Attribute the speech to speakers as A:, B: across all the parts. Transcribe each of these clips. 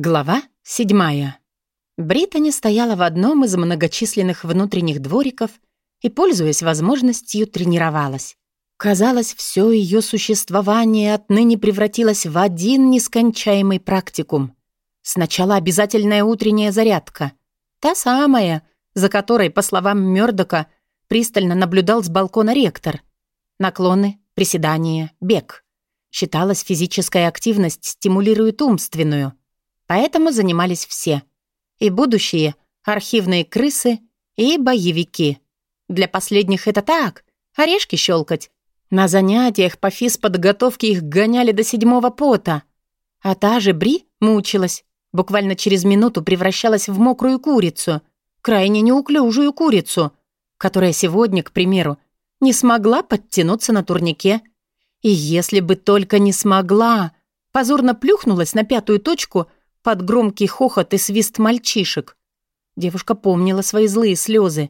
A: Глава седьмая. Британи стояла в одном из многочисленных внутренних двориков и, пользуясь возможностью, тренировалась. Казалось, все ее существование отныне превратилось в один нескончаемый практикум. Сначала обязательная утренняя зарядка. Та самая, за которой, по словам Мёрдока, пристально наблюдал с балкона ректор. Наклоны, приседания, бег. Считалось, физическая активность стимулирует умственную — Поэтому занимались все. И будущие архивные крысы, и боевики. Для последних это так, орешки щелкать. На занятиях по физподготовке их гоняли до седьмого пота. А та же Бри мучилась. Буквально через минуту превращалась в мокрую курицу. Крайне неуклюжую курицу, которая сегодня, к примеру, не смогла подтянуться на турнике. И если бы только не смогла, позорно плюхнулась на пятую точку — под громкий хохот и свист мальчишек. Девушка помнила свои злые слезы.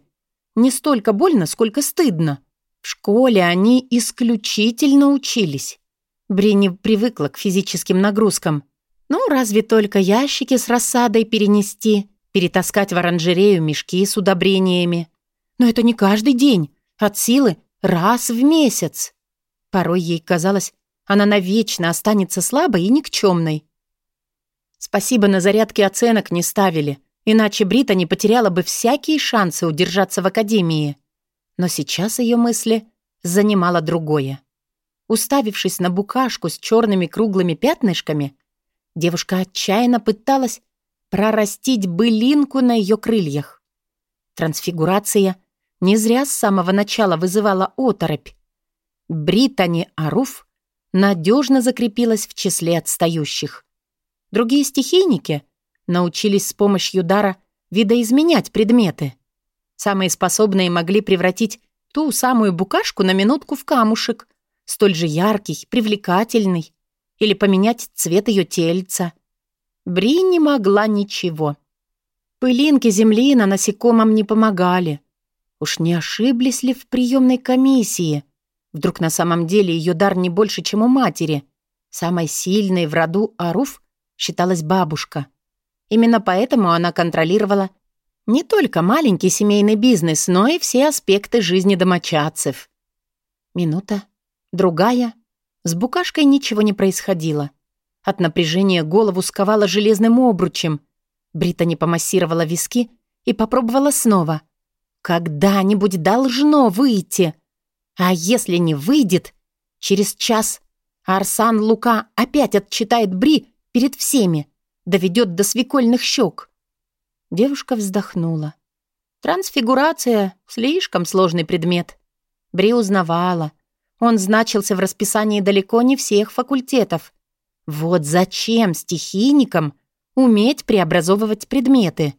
A: Не столько больно, сколько стыдно. В школе они исключительно учились. Бри привыкла к физическим нагрузкам. Ну, разве только ящики с рассадой перенести, перетаскать в оранжерею мешки с удобрениями. Но это не каждый день, от силы раз в месяц. Порой ей казалось, она навечно останется слабой и никчемной. Спасибо, на зарядке оценок не ставили, иначе Брита не потеряла бы всякие шансы удержаться в академии. Но сейчас ее мысли занимало другое. Уставившись на букашку с черными круглыми пятнышками, девушка отчаянно пыталась прорастить былинку на ее крыльях. Трансфигурация не зря с самого начала вызывала оторопь. Британи Аруф надежно закрепилась в числе отстающих. Другие стихийники научились с помощью дара видоизменять предметы. Самые способные могли превратить ту самую букашку на минутку в камушек, столь же яркий, привлекательный, или поменять цвет ее тельца. Бри не могла ничего. Пылинки земли на насекомом не помогали. Уж не ошиблись ли в приемной комиссии? Вдруг на самом деле ее дар не больше, чем у матери. Самой сильной в роду Аруф считалась бабушка. Именно поэтому она контролировала не только маленький семейный бизнес, но и все аспекты жизни домочадцев. Минута, другая. С букашкой ничего не происходило. От напряжения голову сковала железным обручем. Брита не помассировала виски и попробовала снова. «Когда-нибудь должно выйти. А если не выйдет, через час Арсан Лука опять отчитает Бри перед всеми, доведет до свекольных щек. Девушка вздохнула. Трансфигурация — слишком сложный предмет. Бри узнавала. Он значился в расписании далеко не всех факультетов. Вот зачем стихийникам уметь преобразовывать предметы?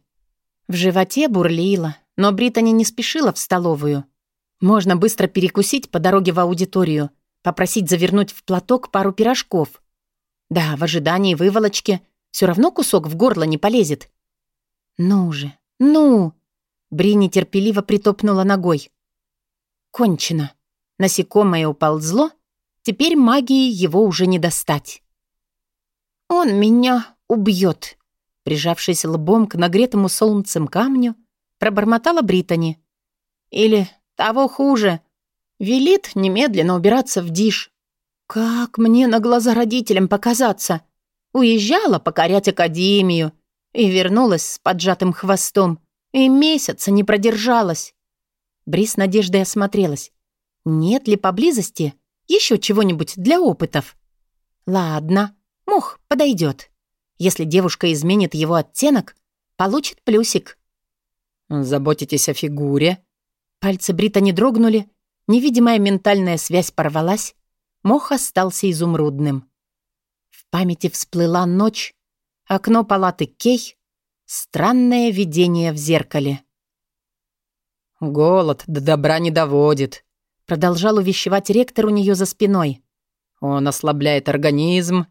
A: В животе бурлило, но Британи не спешила в столовую. Можно быстро перекусить по дороге в аудиторию, попросить завернуть в платок пару пирожков. Да, в ожидании выволочки все равно кусок в горло не полезет. Ну же, ну! Бри нетерпеливо притопнула ногой. Кончено. Насекомое уползло, теперь магии его уже не достать. «Он меня убьет», прижавшись лбом к нагретому солнцем камню, пробормотала Британи. «Или того хуже, велит немедленно убираться в диш. Как мне на глаза родителям показаться? Уезжала покорять академию и вернулась с поджатым хвостом. И месяца не продержалась. Брис надеждой осмотрелась. Нет ли поблизости еще чего-нибудь для опытов? Ладно, мух подойдет. Если девушка изменит его оттенок, получит плюсик.
B: «Заботитесь о фигуре?»
A: Пальцы Брита не дрогнули, невидимая ментальная связь порвалась, Мох остался изумрудным. В памяти всплыла ночь, окно палаты Кей, странное видение в зеркале.
B: «Голод до добра не доводит», — продолжал увещевать ректор у нее за спиной. «Он ослабляет организм,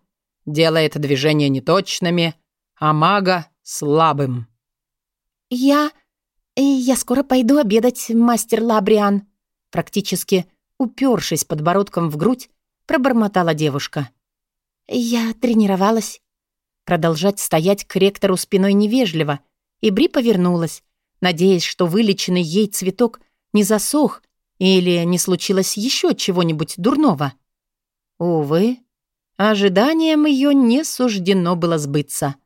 B: делает движения неточными, а мага — слабым».
A: «Я... я скоро пойду обедать, мастер Лабриан», практически упершись подбородком в грудь, пробормотала девушка. «Я тренировалась». Продолжать стоять к ректору спиной невежливо, и Бри повернулась, надеясь, что вылеченный ей цветок не засох или не случилось еще чего-нибудь дурного. Увы, ожиданиям ее не суждено было сбыться.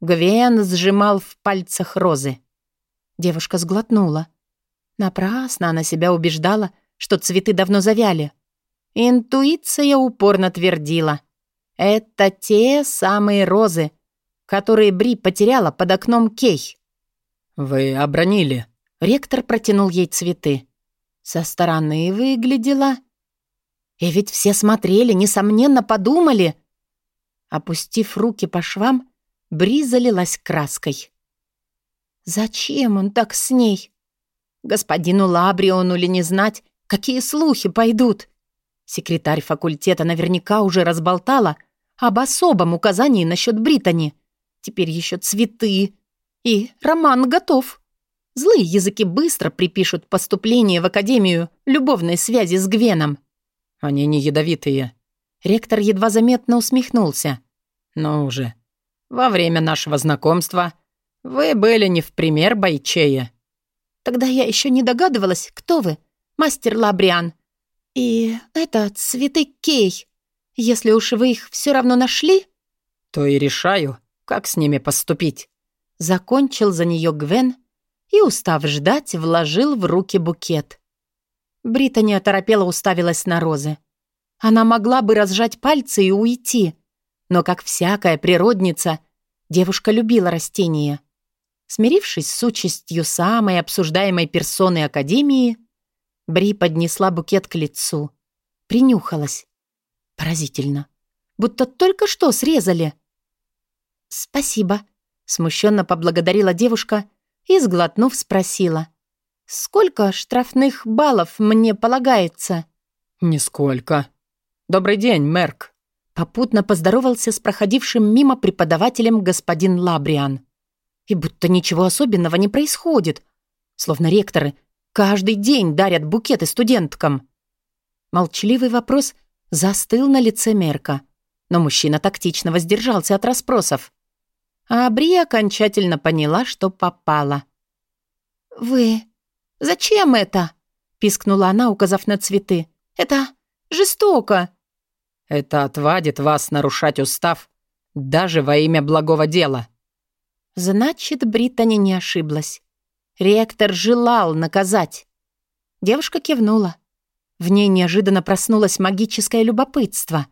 A: Гвен сжимал в пальцах розы. Девушка сглотнула. Напрасно она себя убеждала, что цветы давно завяли. Интуиция упорно твердила. Это те самые розы, которые Бри потеряла под окном Кей.
B: «Вы обронили».
A: Ректор протянул ей цветы. Со стороны выглядела... И ведь все смотрели, несомненно, подумали. Опустив руки по швам, Бри залилась краской. Зачем он так с ней? Господину Лабриону ли не знать, какие слухи пойдут? Секретарь факультета наверняка уже разболтала об особом указании насчет Британи. Теперь еще цветы. И роман готов. Злые языки быстро припишут поступление в Академию любовной связи с Гвеном.
B: Они не ядовитые.
A: Ректор едва заметно усмехнулся.
B: Ну уже. Во время нашего знакомства вы были не в пример бойчее.
A: Тогда я еще не догадывалась, кто вы, мастер Лабриан. И это цветы Кей. Если уж вы их все равно нашли...
B: То и решаю, как с ними поступить.
A: Закончил за нее Гвен и, устав ждать, вложил в руки букет. Британи оторопела уставилась на розы. Она могла бы разжать пальцы и уйти, но, как всякая природница, девушка любила растения. Смирившись с участью самой обсуждаемой персоны Академии, Бри поднесла букет к лицу. Принюхалась. Поразительно. Будто только что срезали. «Спасибо», — смущенно поблагодарила девушка и, сглотнув, спросила. «Сколько штрафных баллов мне полагается?»
B: «Нисколько. Добрый день, Мерк».
A: Попутно поздоровался с проходившим мимо преподавателем господин Лабриан. И будто ничего особенного не происходит. Словно ректоры каждый день дарят букеты студенткам. Молчаливый вопрос застыл на лице Мерка, но мужчина тактично воздержался от расспросов. А Бри окончательно поняла, что попала. «Вы «Зачем это?» — пискнула она, указав на цветы. «Это жестоко».
B: «Это отвадит вас нарушать устав даже во имя благого дела».
A: Значит, Бриттани не ошиблась. Ректор желал наказать. Девушка кивнула. В ней неожиданно проснулось магическое любопытство.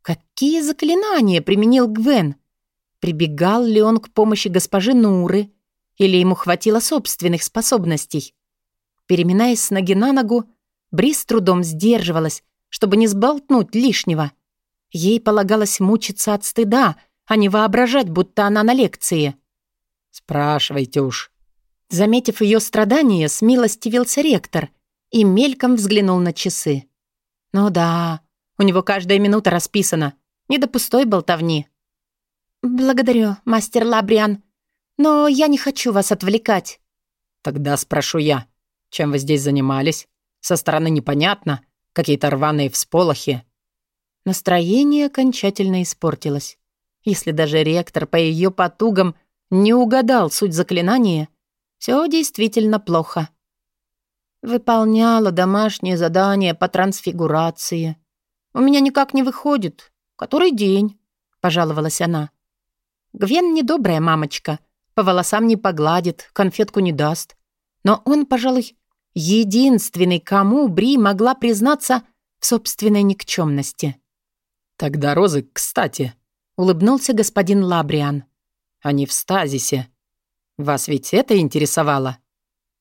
A: Какие заклинания применил Гвен? Прибегал ли он к помощи госпожи Нуры? Или ему хватило собственных способностей? Переминаясь с ноги на ногу, Брис трудом сдерживалась, чтобы не сболтнуть лишнего. Ей полагалось мучиться от стыда, а не воображать, будто она на лекции.
B: «Спрашивайте уж».
A: Заметив ее страдания, смилостивился ректор и мельком взглянул на часы. «Ну да, у него каждая минута расписана, не до пустой болтовни». «Благодарю, мастер Лабриан, но я не хочу вас отвлекать».
B: «Тогда спрошу я. Чем вы здесь занимались? Со стороны непонятно. Какие-то рваные всполохи».
A: Настроение окончательно испортилось. Если даже ректор по ее потугам не угадал суть заклинания, все действительно плохо. Выполняла домашнее задание по трансфигурации. У меня никак не выходит. Который день? Пожаловалась она. Гвен недобрая мамочка. По волосам не погладит, конфетку не даст. Но он, пожалуй, единственный, кому Бри могла признаться в собственной никчемности.
B: «Тогда розы, кстати», — улыбнулся господин Лабриан. «Они в стазисе. Вас ведь это интересовало?»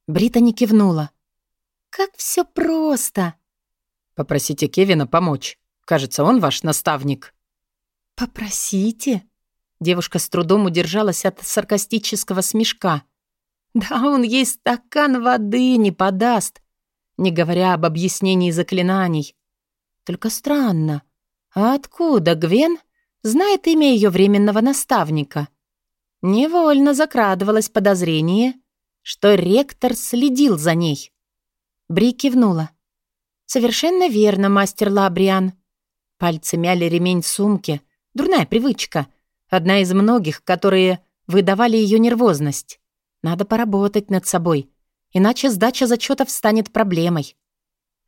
A: Брита не кивнула. «Как все просто!»
B: «Попросите Кевина помочь. Кажется, он ваш наставник».
A: «Попросите?» Девушка с трудом удержалась от саркастического смешка. Да он ей стакан воды не подаст, не говоря об объяснении заклинаний. Только странно, а откуда Гвен знает имя ее временного наставника? Невольно закрадывалось подозрение, что ректор следил за ней. Бри кивнула. «Совершенно верно, мастер Лабриан». Пальцы мяли ремень сумки. Дурная привычка. Одна из многих, которые выдавали ее нервозность. Надо поработать над собой, иначе сдача зачетов станет проблемой.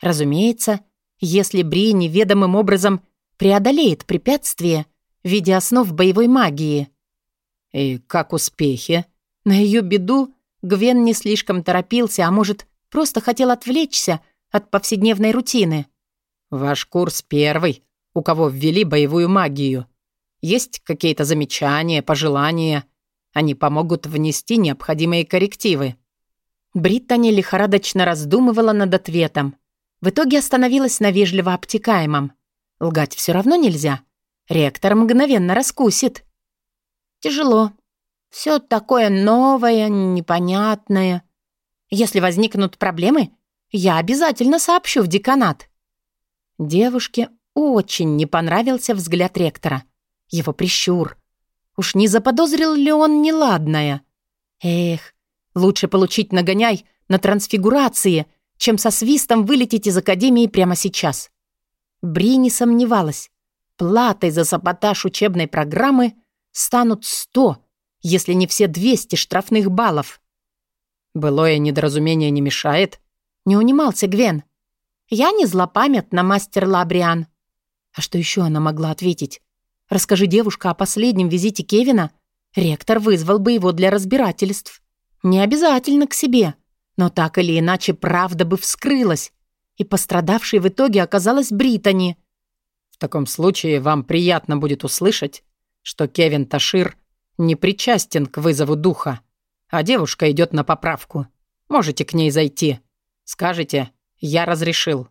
A: Разумеется, если Бри неведомым образом преодолеет препятствие в виде основ боевой магии.
B: И как успехи?
A: На ее беду Гвен не слишком торопился, а может, просто хотел отвлечься от повседневной рутины.
B: «Ваш курс первый, у кого ввели боевую магию. Есть какие-то замечания, пожелания? Они помогут внести необходимые коррективы».
A: Бриттани лихорадочно раздумывала над ответом. В итоге остановилась на вежливо обтекаемом. Лгать все равно нельзя. Ректор мгновенно раскусит. Тяжело. Все такое новое, непонятное. Если возникнут проблемы, я обязательно сообщу в деканат. Девушке очень не понравился взгляд ректора. Его прищур. Уж не заподозрил ли он неладное? Эх, лучше получить нагоняй на трансфигурации — чем со свистом вылететь из академии прямо сейчас. Бри не сомневалась. Платой за саботаж учебной программы станут сто, если не все двести штрафных баллов.
B: «Былое недоразумение не мешает?»
A: Не унимался Гвен. «Я не злопамятна, мастер Лабриан». А что еще она могла ответить? Расскажи девушка о последнем визите Кевина, ректор вызвал бы его для разбирательств. Не обязательно к себе. Но так или иначе правда бы вскрылась, и пострадавшей в итоге оказалась Британи.
B: В таком случае вам приятно будет услышать, что Кевин Ташир не причастен к вызову духа, а девушка идет на поправку. Можете к ней зайти. Скажете, я разрешил.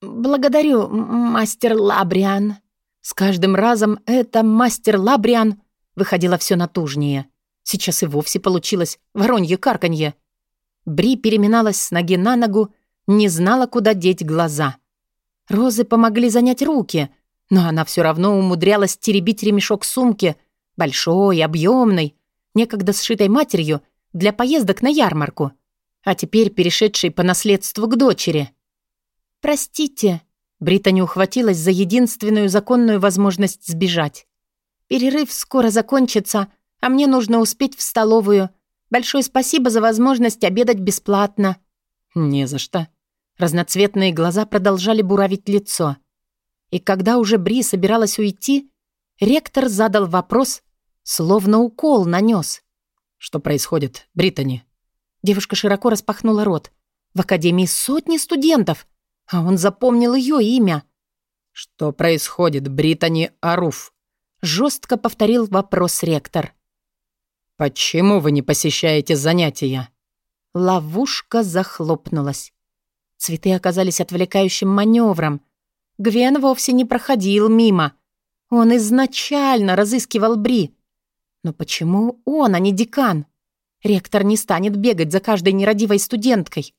A: «Благодарю, мастер Лабриан». С каждым разом это мастер Лабриан выходило все натужнее. Сейчас и вовсе получилось воронье карканье. Бри переминалась с ноги на ногу, не знала, куда деть глаза. Розы помогли занять руки, но она все равно умудрялась теребить ремешок сумки, большой, объемной, некогда сшитой матерью для поездок на ярмарку, а теперь перешедшей по наследству к дочери. «Простите», — Британи ухватилась за единственную законную возможность сбежать. «Перерыв скоро закончится, а мне нужно успеть в столовую», Большое спасибо за возможность обедать бесплатно».
B: «Не за что».
A: Разноцветные глаза продолжали буравить лицо. И когда уже Бри собиралась уйти, ректор задал вопрос, словно укол нанес.
B: «Что происходит, Британи?»
A: Девушка широко распахнула рот. В академии сотни студентов, а он запомнил ее имя.
B: «Что происходит, Британи Аруф?»
A: Жестко повторил вопрос ректор.
B: «Почему вы не посещаете занятия?»
A: Ловушка захлопнулась. Цветы оказались отвлекающим маневром. Гвен вовсе не проходил мимо. Он изначально разыскивал Бри. Но почему он, а не декан? Ректор не станет бегать за каждой нерадивой студенткой.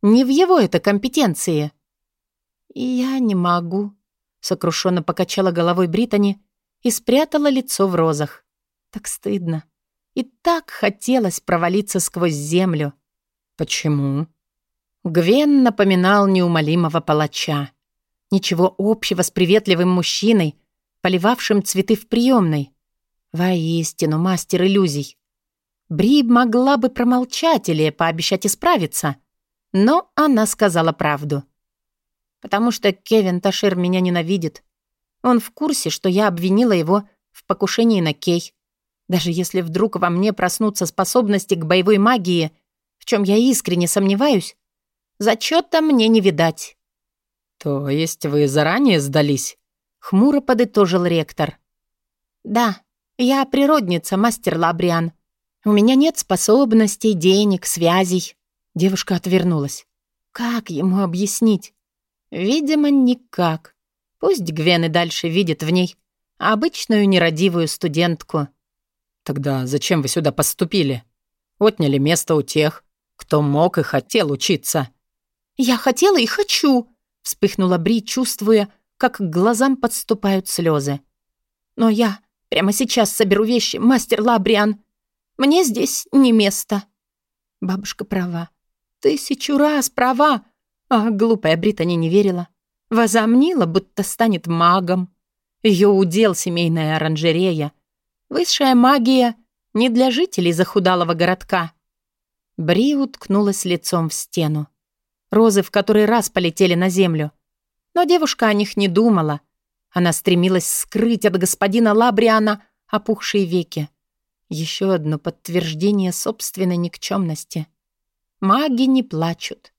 A: Не в его это компетенции. «Я не могу», — сокрушенно покачала головой Британи и спрятала лицо в розах. «Так стыдно. И так хотелось провалиться сквозь землю.
B: Почему?
A: Гвен напоминал неумолимого палача. Ничего общего с приветливым мужчиной, поливавшим цветы в приемной. Воистину, мастер иллюзий. Бри могла бы промолчать или пообещать исправиться, но она сказала правду. Потому что Кевин Ташир меня ненавидит. Он в курсе, что я обвинила его в покушении на Кей. Даже если вдруг во мне проснутся способности к боевой магии, в чем я искренне сомневаюсь, зачета мне не видать.
B: «То есть вы заранее сдались?»
A: — хмуро подытожил ректор. «Да, я природница, мастер Лабриан. У меня нет способностей, денег, связей». Девушка отвернулась. «Как ему объяснить?» «Видимо, никак. Пусть Гвен и дальше видит в ней обычную нерадивую студентку».
B: «Тогда зачем вы сюда поступили? Отняли место у тех, кто мог и хотел учиться».
A: «Я хотела и хочу», — вспыхнула Бри, чувствуя, как к глазам подступают слезы. «Но я прямо сейчас соберу вещи, мастер Лабриан. Мне здесь не место». Бабушка права. Тысячу раз права. А глупая Британи не верила. Возомнила, будто станет магом. Ее удел семейная оранжерея — Высшая магия не для жителей захудалого городка. Бри уткнулась лицом в стену. Розы в который раз полетели на землю. Но девушка о них не думала. Она стремилась скрыть от господина Лабриана опухшие веки. Еще одно подтверждение собственной никчемности. Маги не плачут.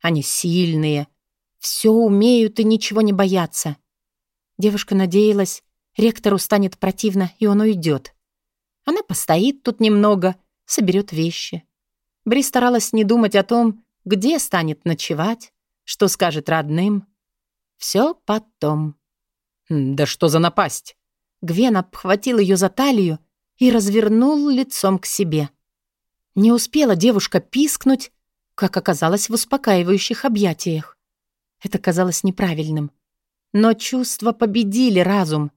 A: Они сильные, все умеют и ничего не боятся. Девушка надеялась, ректору станет противно, и он уйдет. Она постоит тут немного, соберет вещи. Бри старалась не думать о том, где станет ночевать, что скажет родным. Все потом.
B: «Да что за напасть?»
A: Гвен обхватил ее за талию и развернул лицом к себе. Не успела девушка пискнуть, как оказалось в успокаивающих объятиях. Это казалось неправильным. Но чувства победили разум.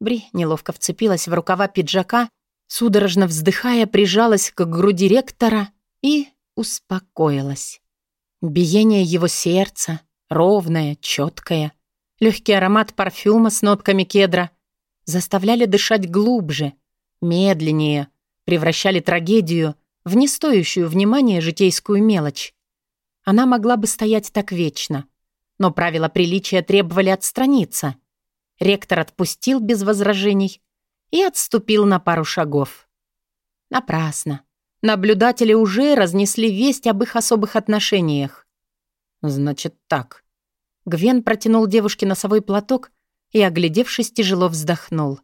A: Бри неловко вцепилась в рукава пиджака, судорожно вздыхая, прижалась к груди ректора и успокоилась. Биение его сердца, ровное, четкое, легкий аромат парфюма с нотками кедра заставляли дышать глубже, медленнее, превращали трагедию в нестоящую внимания житейскую мелочь. Она могла бы стоять так вечно, но правила приличия требовали отстраниться. Ректор отпустил без возражений и отступил на пару шагов. Напрасно. Наблюдатели уже разнесли весть об их особых отношениях.
B: «Значит так».
A: Гвен протянул девушке носовой платок и, оглядевшись, тяжело вздохнул.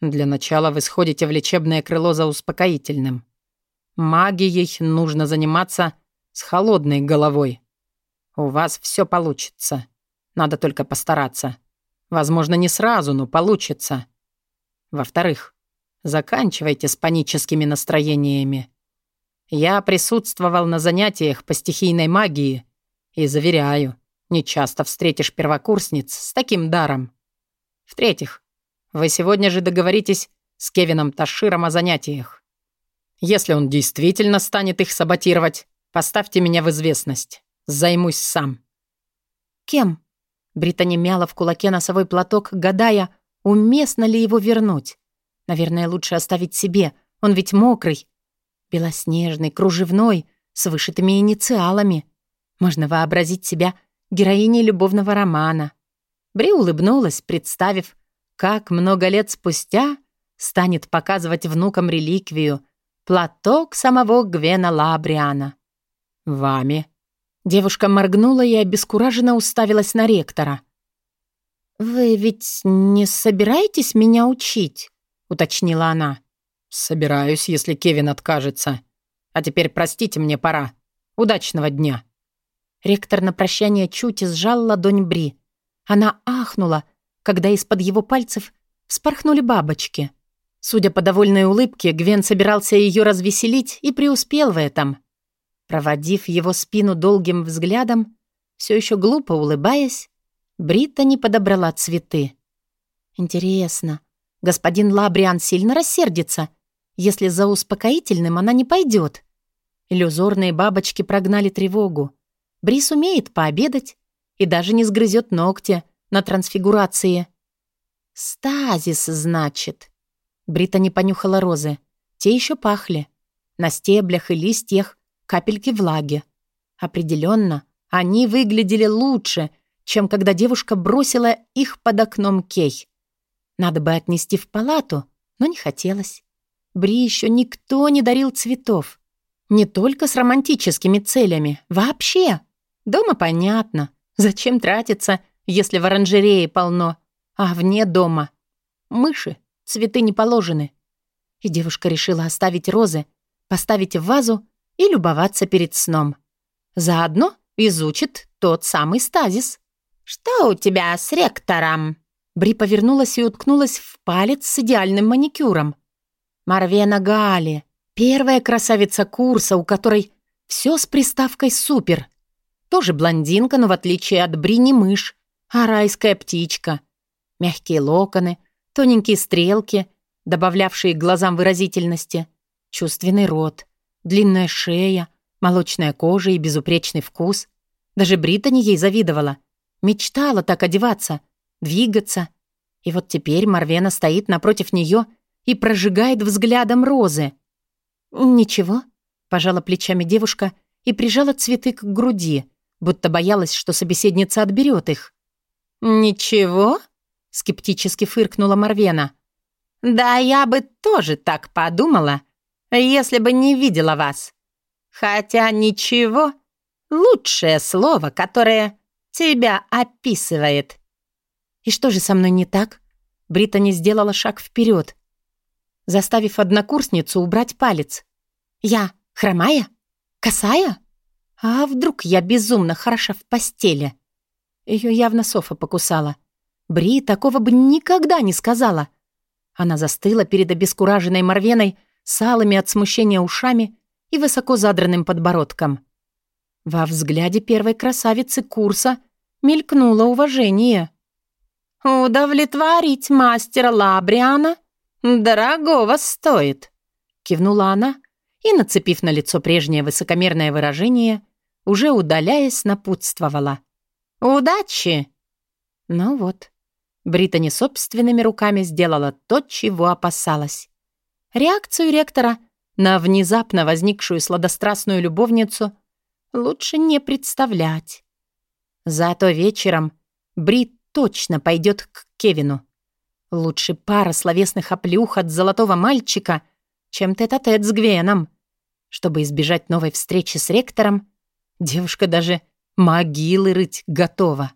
B: «Для начала вы сходите в лечебное крыло за успокоительным. Магией нужно заниматься с холодной головой. У вас все получится. Надо только постараться. Возможно, не сразу, но получится. Во-вторых, заканчивайте с паническими настроениями. Я присутствовал на занятиях по стихийной магии и заверяю, не часто встретишь первокурсниц с таким даром. В-третьих, вы сегодня же договоритесь с Кевином Таширом о занятиях. Если он действительно станет их саботировать, поставьте меня в известность. Займусь сам».
A: «Кем?» Британи мяла в кулаке носовой платок, гадая, уместно ли его вернуть. Наверное, лучше оставить себе, он ведь мокрый. Белоснежный, кружевной, с вышитыми инициалами. Можно вообразить себя героиней любовного романа. Бри улыбнулась, представив, как много лет спустя станет показывать внукам реликвию — платок самого Гвена Лабриана.
B: «Вами?»
A: Девушка моргнула и обескураженно уставилась на ректора. «Вы ведь не собираетесь меня учить?» — уточнила она.
B: «Собираюсь, если Кевин откажется. А теперь простите, мне пора. Удачного дня».
A: Ректор на прощание чуть сжал ладонь Бри. Она ахнула, когда из-под его пальцев спорхнули бабочки. Судя по довольной улыбке, Гвен собирался ее развеселить и преуспел в этом. Проводив его спину долгим взглядом, все еще глупо улыбаясь, Брита не подобрала цветы. Интересно, господин Лабриан сильно рассердится, если за успокоительным она не пойдет. Иллюзорные бабочки прогнали тревогу. Брис умеет пообедать и даже не сгрызет ногти на трансфигурации. «Стазис, значит». Брита не понюхала розы. Те еще пахли. На стеблях и листьях капельки влаги. Определенно, они выглядели лучше, чем когда девушка бросила их под окном Кей. Надо бы отнести в палату, но не хотелось. Бри еще никто не дарил цветов. Не только с романтическими целями, вообще. Дома понятно. Зачем тратиться, если в оранжерее полно, а вне дома? Мыши, цветы не положены. И девушка решила оставить розы, поставить в вазу и любоваться перед сном. Заодно изучит тот самый стазис. «Что у тебя с ректором?» Бри повернулась и уткнулась в палец с идеальным маникюром. Марвена Гали, первая красавица курса, у которой все с приставкой «супер». Тоже блондинка, но в отличие от Бри не мышь, а райская птичка. Мягкие локоны, тоненькие стрелки, добавлявшие глазам выразительности, чувственный рот. Длинная шея, молочная кожа и безупречный вкус. Даже Британи ей завидовала. Мечтала так одеваться, двигаться. И вот теперь Марвена стоит напротив нее и прожигает взглядом розы. «Ничего», — пожала плечами девушка и прижала цветы к груди, будто боялась, что собеседница отберет их. «Ничего?» — скептически фыркнула Марвена. «Да я бы тоже так подумала, если бы не видела вас. Хотя ничего — лучшее слово, которое тебя описывает». «И что же со мной не так?» Британи сделала шаг вперед, заставив однокурсницу убрать палец. «Я хромая? Косая? А вдруг я безумно хороша в постели?» Ее явно Софа покусала. Бри такого бы никогда не сказала. Она застыла перед обескураженной Марвеной с алыми от смущения ушами и высоко задранным подбородком. Во взгляде первой красавицы курса мелькнуло уважение. «Удовлетворить мастера Лабриана дорогого стоит», — кивнула она и, нацепив на лицо прежнее высокомерное выражение, уже удаляясь, напутствовала. «Удачи!» Ну вот, Британи собственными руками сделала то, чего опасалась. Реакцию ректора на внезапно возникшую сладострастную любовницу лучше не представлять. Зато вечером Брит точно пойдет к Кевину. Лучше пара словесных оплюх от золотого мальчика, чем тет-а-тет -тет с Гвеном. Чтобы избежать новой встречи с ректором, девушка даже могилы рыть готова.